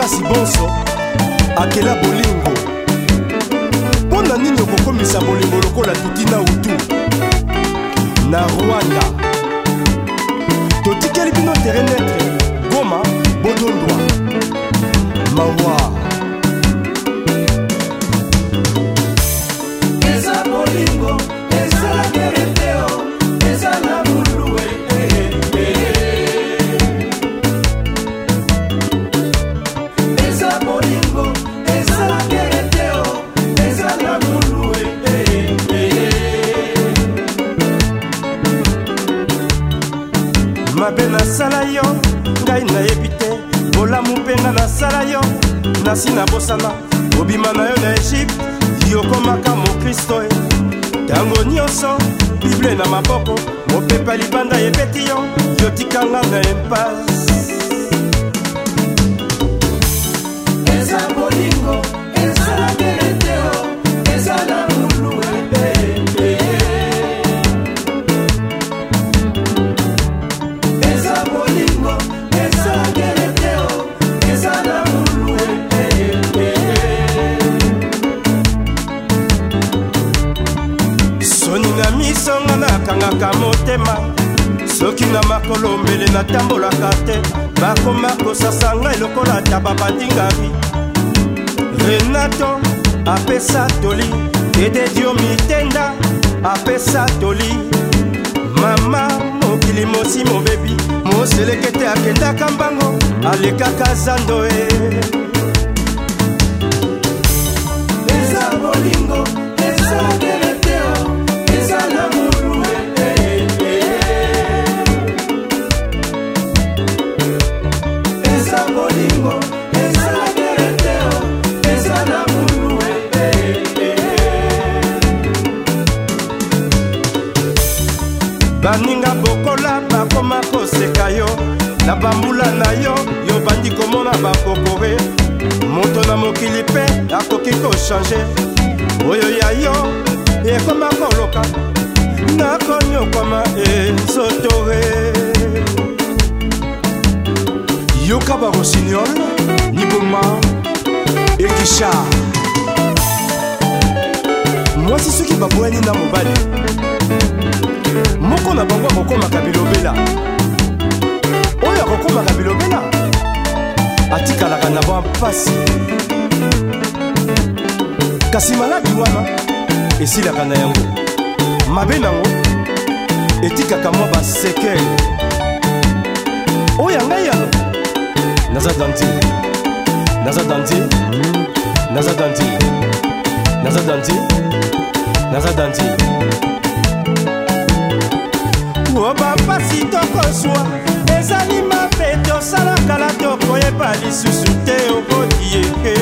makasi bonso akela bolingo mpo na nini okokomisa bolingo lokola tuti na utu na rwanda totikeli bino terre netre goma bodondwa mawa nasala yo ngai nayebi te bolamu mpe nga nasala yo nasi nabosana kobima na yo na egypte yokomaka mokristo e ntango nyonso bible na maboko mopepa libanda ebeti yo yotikanga na empase eza bolingo ezala misonga nakangaka motema soki na makolo mbele natambolaka te bakoma kosasa ngai lokola ata babandingami renato apesa toli dededio mitenda apesa toli mama mokili mosi mobebi moselekete akendaka mbango alekaka zando e eza bolingo bakoma koseka yo na bambula na yo yo bandi komona bakokore moto na mokili mpe akoki koshange oyo ya yo ekoma koloka nakonyokwama ezotore yoka barosignol niboma ekisha mwasi soki babwani na mobali moko na bango akokomaka bilobela oyo akokomaka bilobela atikalaka na bwa mpasi kasi maladi wana esilaka na yango mabe nango etikaka mwa basekele oyo ngai yalo naza dantie naza dantie naza dantie naza dantie naza dantie kozwa ezali mabe tosalaka na tokoyeba lisusu te okoti yeke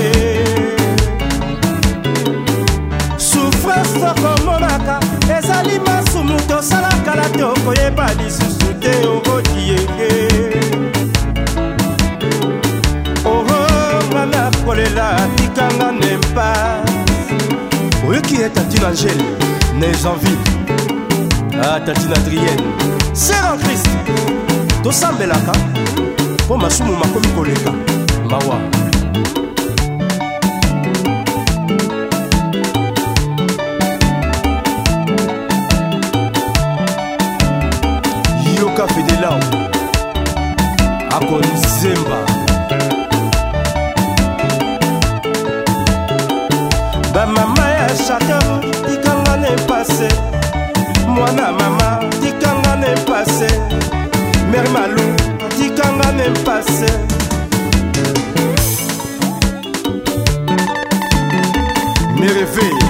souffrance tokomonaka ezali masumu tosalaka na tokoyeba lisusu te okoti yeke oho kolela tikanga nempa oyoki eta tina angele nesanville ah tati natrienne ser en krist tosambelaka mpo masumu makomi koleka mawa yoka fedelau akonzemba bamama ya chaker ikanga na epase mwana mama tikanga ne mpase mer malu tikanga ne mpase mereve